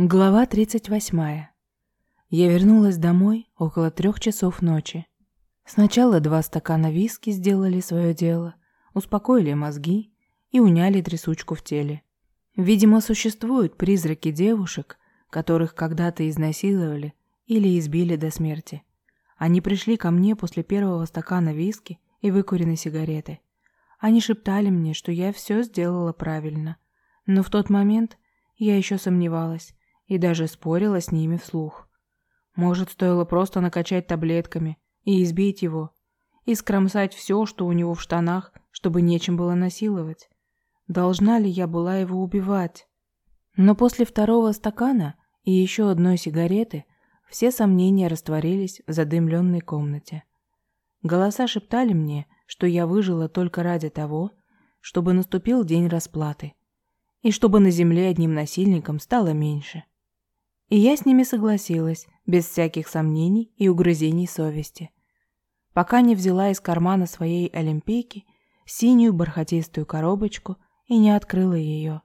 Глава 38. Я вернулась домой около трех часов ночи. Сначала два стакана виски сделали свое дело, успокоили мозги и уняли трясучку в теле. Видимо, существуют призраки девушек, которых когда-то изнасиловали или избили до смерти. Они пришли ко мне после первого стакана виски и выкуренной сигареты. Они шептали мне, что я все сделала правильно. Но в тот момент я еще сомневалась, и даже спорила с ними вслух. Может, стоило просто накачать таблетками и избить его, и скромсать все, что у него в штанах, чтобы нечем было насиловать. Должна ли я была его убивать? Но после второго стакана и еще одной сигареты все сомнения растворились в задымленной комнате. Голоса шептали мне, что я выжила только ради того, чтобы наступил день расплаты, и чтобы на земле одним насильником стало меньше. И я с ними согласилась, без всяких сомнений и угрызений совести. Пока не взяла из кармана своей олимпийки синюю бархатистую коробочку и не открыла ее.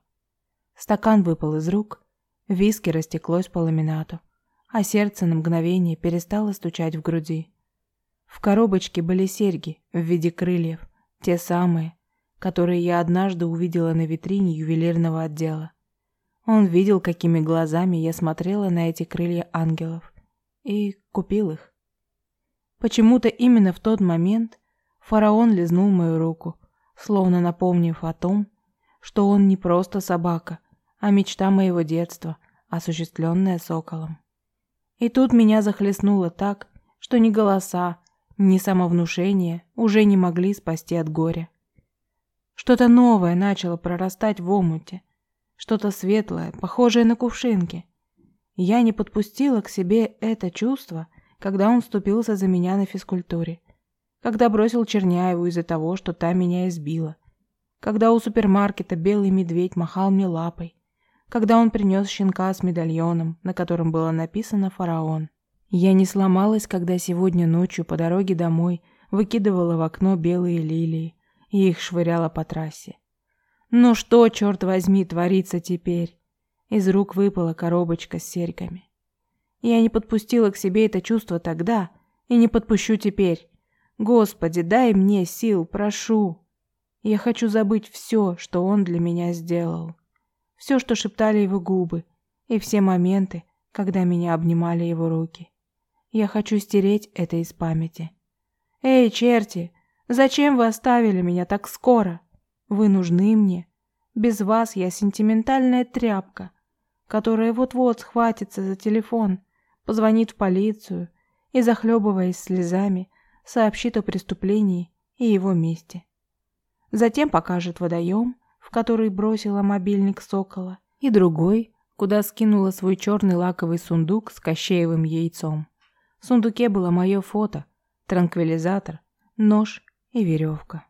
Стакан выпал из рук, виски растеклось по ламинату, а сердце на мгновение перестало стучать в груди. В коробочке были серьги в виде крыльев, те самые, которые я однажды увидела на витрине ювелирного отдела. Он видел, какими глазами я смотрела на эти крылья ангелов. И купил их. Почему-то именно в тот момент фараон лизнул мою руку, словно напомнив о том, что он не просто собака, а мечта моего детства, осуществленная соколом. И тут меня захлестнуло так, что ни голоса, ни самовнушение уже не могли спасти от горя. Что-то новое начало прорастать в омуте – что-то светлое, похожее на кувшинки. Я не подпустила к себе это чувство, когда он вступился за меня на физкультуре, когда бросил Черняеву из-за того, что та меня избила, когда у супермаркета белый медведь махал мне лапой, когда он принес щенка с медальоном, на котором было написано «Фараон». Я не сломалась, когда сегодня ночью по дороге домой выкидывала в окно белые лилии и их швыряла по трассе. Ну что, черт возьми, творится теперь? Из рук выпала коробочка с серьгами. Я не подпустила к себе это чувство тогда и не подпущу теперь. Господи, дай мне сил, прошу. Я хочу забыть все, что он для меня сделал. Все, что шептали его губы, и все моменты, когда меня обнимали его руки. Я хочу стереть это из памяти. Эй, черти, зачем вы оставили меня так скоро? Вы нужны мне. Без вас я сентиментальная тряпка, которая вот-вот схватится за телефон, позвонит в полицию и, захлебываясь слезами, сообщит о преступлении и его месте. Затем покажет водоем, в который бросила мобильник сокола, и другой, куда скинула свой черный лаковый сундук с кощеевым яйцом. В сундуке было мое фото, транквилизатор, нож и веревка.